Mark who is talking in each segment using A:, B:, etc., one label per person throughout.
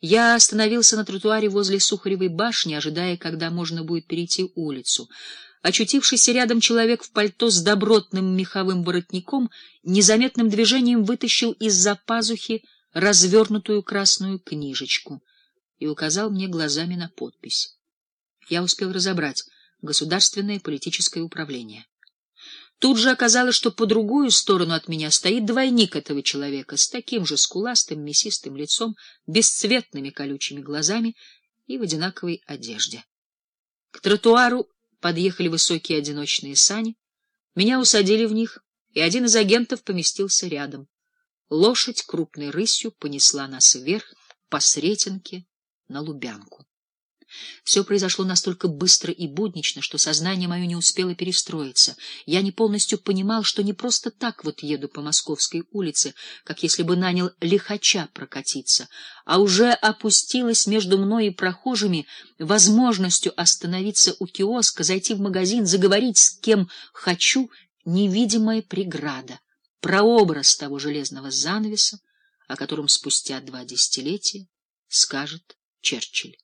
A: Я остановился на тротуаре возле Сухаревой башни, ожидая, когда можно будет перейти улицу. Очутившийся рядом человек в пальто с добротным меховым воротником незаметным движением вытащил из-за пазухи развернутую красную книжечку и указал мне глазами на подпись. Я успел разобрать государственное политическое управление. Тут же оказалось, что по другую сторону от меня стоит двойник этого человека с таким же скуластым, мясистым лицом, бесцветными колючими глазами и в одинаковой одежде. К тротуару подъехали высокие одиночные сани, меня усадили в них, и один из агентов поместился рядом. Лошадь крупной рысью понесла нас вверх по Сретенке на Лубянку. Все произошло настолько быстро и буднично, что сознание мое не успело перестроиться. Я не полностью понимал, что не просто так вот еду по Московской улице, как если бы нанял лихача прокатиться, а уже опустилась между мной и прохожими возможностью остановиться у киоска, зайти в магазин, заговорить с кем хочу, невидимая преграда, прообраз того железного занавеса, о котором спустя два десятилетия скажет Черчилль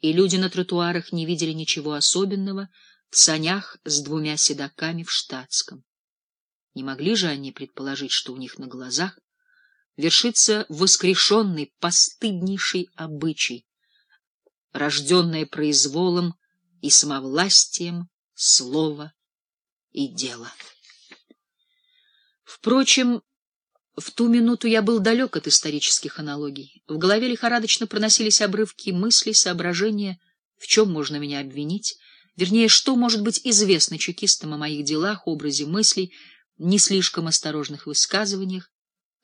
A: и люди на тротуарах не видели ничего особенного в санях с двумя седаками в штатском. Не могли же они предположить, что у них на глазах вершится воскрешенный, постыднейший обычай, рожденное произволом и самовластием слова и дела. Впрочем, в ту минуту я был далек от исторических аналогий. В голове лихорадочно проносились обрывки мыслей, соображения, в чем можно меня обвинить, вернее, что может быть известно чекистам о моих делах, образе мыслей, не слишком осторожных высказываниях,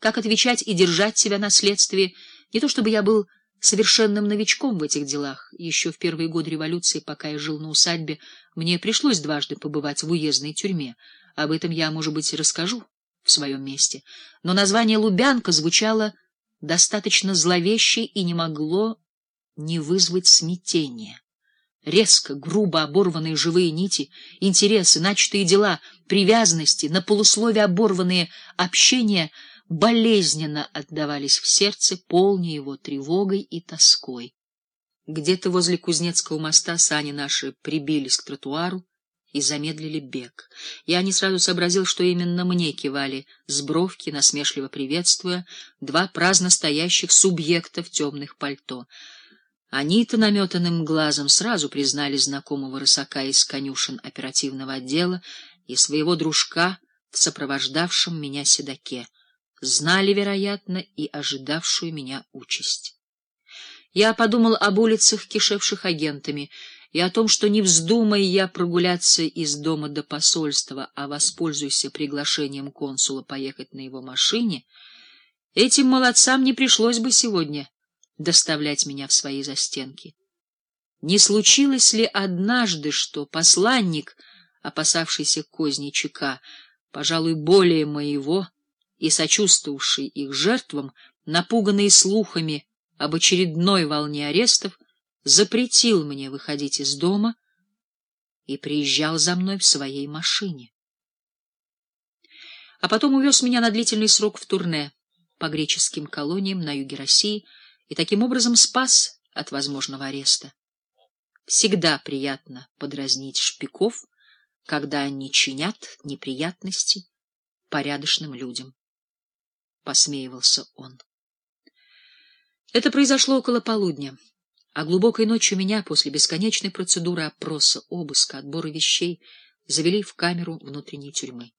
A: как отвечать и держать себя на следствии, не то чтобы я был совершенным новичком в этих делах. Еще в первые годы революции, пока я жил на усадьбе, мне пришлось дважды побывать в уездной тюрьме. Об этом я, может быть, расскажу в своем месте, но название Лубянка звучало достаточно зловеще и не могло не вызвать смятения. Резко, грубо оборванные живые нити, интересы, начатые дела, привязанности, на полусловие оборванные общения болезненно отдавались в сердце, полня его тревогой и тоской. Где-то возле Кузнецкого моста сани наши прибились к тротуару, и замедлили бег. Я не сразу сообразил, что именно мне кивали с бровки, насмешливо приветствуя, два праздно стоящих субъекта в темных пальто. Они-то наметанным глазом сразу признали знакомого рысака из конюшен оперативного отдела и своего дружка в сопровождавшем меня седаке. Знали, вероятно, и ожидавшую меня участь. Я подумал об улицах, кишевших агентами, и о том, что не вздумай я прогуляться из дома до посольства, а воспользуйся приглашением консула поехать на его машине, этим молодцам не пришлось бы сегодня доставлять меня в свои застенки. Не случилось ли однажды, что посланник, опасавшийся козней ЧК, пожалуй, более моего и сочувствовавший их жертвам, напуганный слухами об очередной волне арестов, запретил мне выходить из дома и приезжал за мной в своей машине. А потом увез меня на длительный срок в турне по греческим колониям на юге России и таким образом спас от возможного ареста. Всегда приятно подразнить шпиков, когда они чинят неприятности порядочным людям. Посмеивался он. Это произошло около полудня. А глубокой ночью меня после бесконечной процедуры опроса, обыска, отбора вещей завели в камеру внутренней тюрьмы.